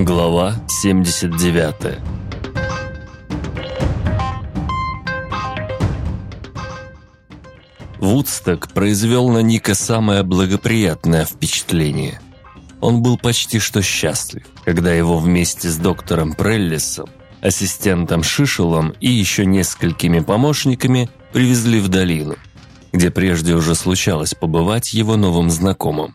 Глава 79 Вудсток произвел на Ника самое благоприятное впечатление. Он был почти что счастлив, когда его вместе с доктором Преллисом, ассистентом Шишелом и еще несколькими помощниками привезли в долину, где прежде уже случалось побывать его новым знакомым.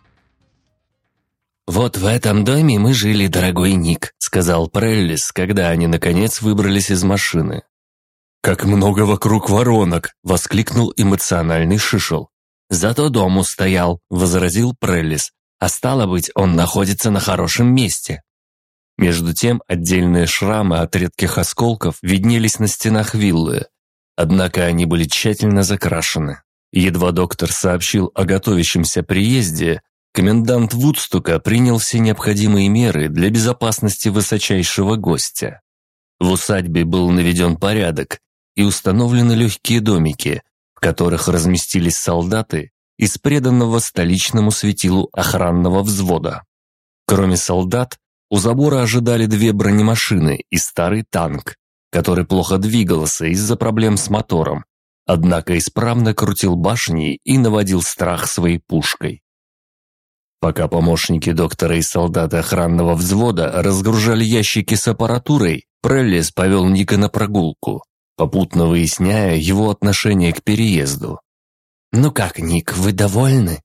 «Вот в этом доме мы жили, дорогой Ник», — сказал Преллис, когда они, наконец, выбрались из машины. «Как много вокруг воронок!» — воскликнул эмоциональный Шишел. «Зато дом устоял», — возразил Преллис. «А стало быть, он находится на хорошем месте». Между тем, отдельные шрамы от редких осколков виднелись на стенах виллы. Однако они были тщательно закрашены. Едва доктор сообщил о готовящемся приезде, комендант Вудстука принял все необходимые меры для безопасности высочайшего гостя. В усадьбе был наведен порядок и установлены легкие домики, в которых разместились солдаты из преданного столичному светилу охранного взвода. Кроме солдат, у забора ожидали две бронемашины и старый танк, который плохо двигался из-за проблем с мотором однако исправно крутил башни и наводил страх своей пушкой. Пока помощники доктора и солдаты охранного взвода разгружали ящики с аппаратурой, Преллис повел Ника на прогулку, попутно выясняя его отношение к переезду. «Ну как, Ник, вы довольны?»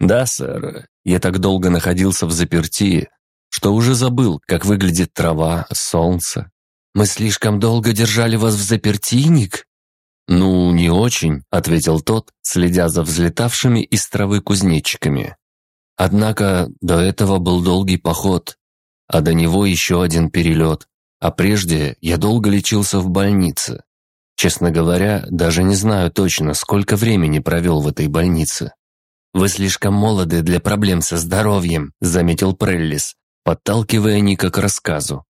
«Да, сэр. Я так долго находился в заперти, что уже забыл, как выглядит трава, солнце». «Мы слишком долго держали вас в заперти, Ник?» «Ну, не очень», — ответил тот, следя за взлетавшими из травы кузнечиками. «Однако до этого был долгий поход, а до него еще один перелет, а прежде я долго лечился в больнице. Честно говоря, даже не знаю точно, сколько времени провел в этой больнице». «Вы слишком молоды для проблем со здоровьем», — заметил Преллис, подталкивая Ника к рассказу.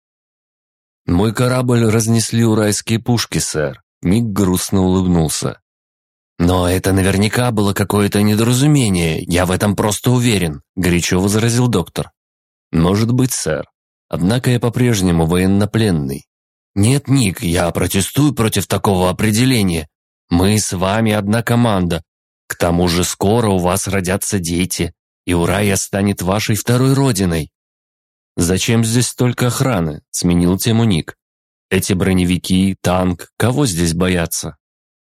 «Мой корабль разнесли урайские пушки, сэр. Ник грустно улыбнулся. «Но это наверняка было какое-то недоразумение, я в этом просто уверен», – горячо возразил доктор. «Может быть, сэр. Однако я по-прежнему военнопленный». «Нет, Ник, я протестую против такого определения. Мы с вами одна команда. К тому же скоро у вас родятся дети, и Урая станет вашей второй родиной». «Зачем здесь столько охраны?» – сменил тему Ник. Эти броневики, танк, кого здесь бояться?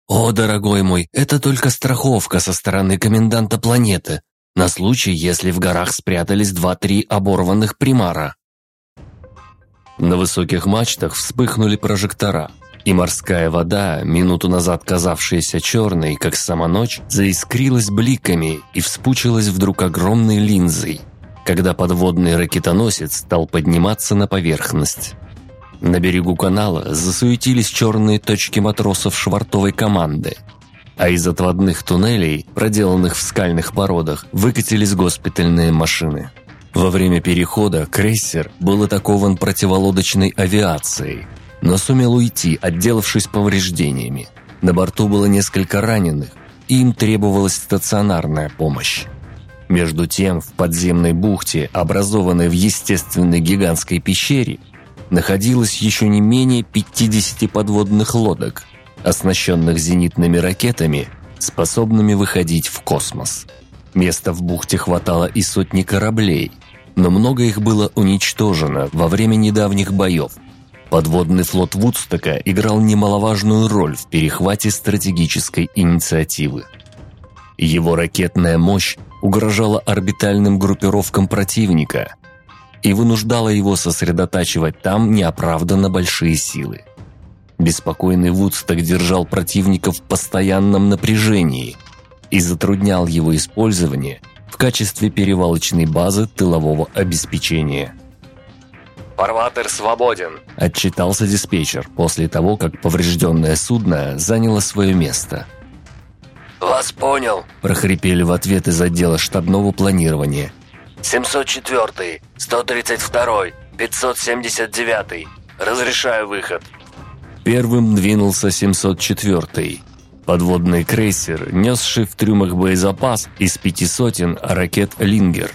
О, дорогой мой, это только страховка со стороны коменданта планеты, на случай, если в горах спрятались два-три оборванных примара. На высоких мачтах вспыхнули прожектора, и морская вода, минуту назад казавшаяся черной, как сама ночь, заискрилась бликами и вспучилась вдруг огромной линзой, когда подводный ракетоносец стал подниматься на поверхность. На берегу канала засуетились черные точки матросов швартовой команды, а из отводных туннелей, проделанных в скальных породах, выкатились госпитальные машины. Во время перехода крейсер был атакован противолодочной авиацией, но сумел уйти, отделавшись повреждениями. На борту было несколько раненых, и им требовалась стационарная помощь. Между тем, в подземной бухте, образованной в естественной гигантской пещере, находилось еще не менее 50 подводных лодок, оснащенных зенитными ракетами, способными выходить в космос. Места в бухте хватало и сотни кораблей, но много их было уничтожено во время недавних боев. Подводный флот Вудстока играл немаловажную роль в перехвате стратегической инициативы. Его ракетная мощь угрожала орбитальным группировкам противника – и вынуждала его сосредотачивать там неоправданно большие силы. Беспокойный Вудсток держал противника в постоянном напряжении и затруднял его использование в качестве перевалочной базы тылового обеспечения. «Фарватер свободен», – отчитался диспетчер после того, как поврежденное судно заняло свое место. «Вас понял», – прохрипели в ответ из отдела штабного планирования – 704, 132, 579. Разрешаю выход. Первым двинулся 704. Подводный крейсер, несший в трюмах боезапас из пяти сотен ракет «Лингер».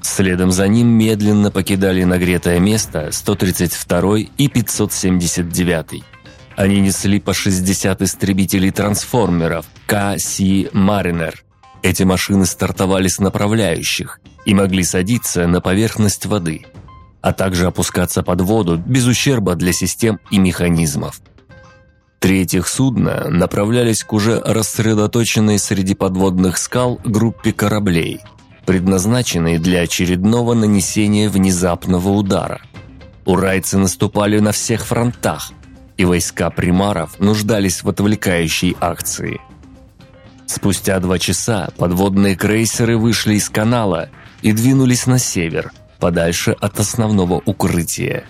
Следом за ним медленно покидали нагретое место 132 и 579. Они несли по 60 истребителей-трансформеров К.С. Маринер. Эти машины стартовали с направляющих и могли садиться на поверхность воды, а также опускаться под воду без ущерба для систем и механизмов. Третьих судна направлялись к уже рассредоточенной среди подводных скал группе кораблей – предназначенные для очередного нанесения внезапного удара. Урайцы наступали на всех фронтах, и войска примаров нуждались в отвлекающей акции. Спустя два часа подводные крейсеры вышли из канала и двинулись на север, подальше от основного укрытия.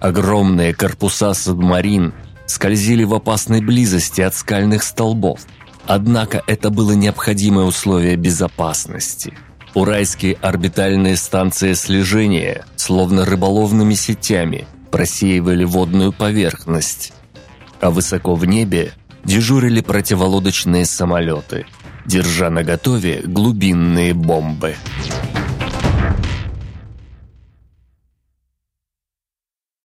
Огромные корпуса субмарин скользили в опасной близости от скальных столбов, однако это было необходимое условие безопасности – Уральские орбитальные станции слежения, словно рыболовными сетями, просеивали водную поверхность. А высоко в небе дежурили противолодочные самолеты, держа наготове глубинные бомбы.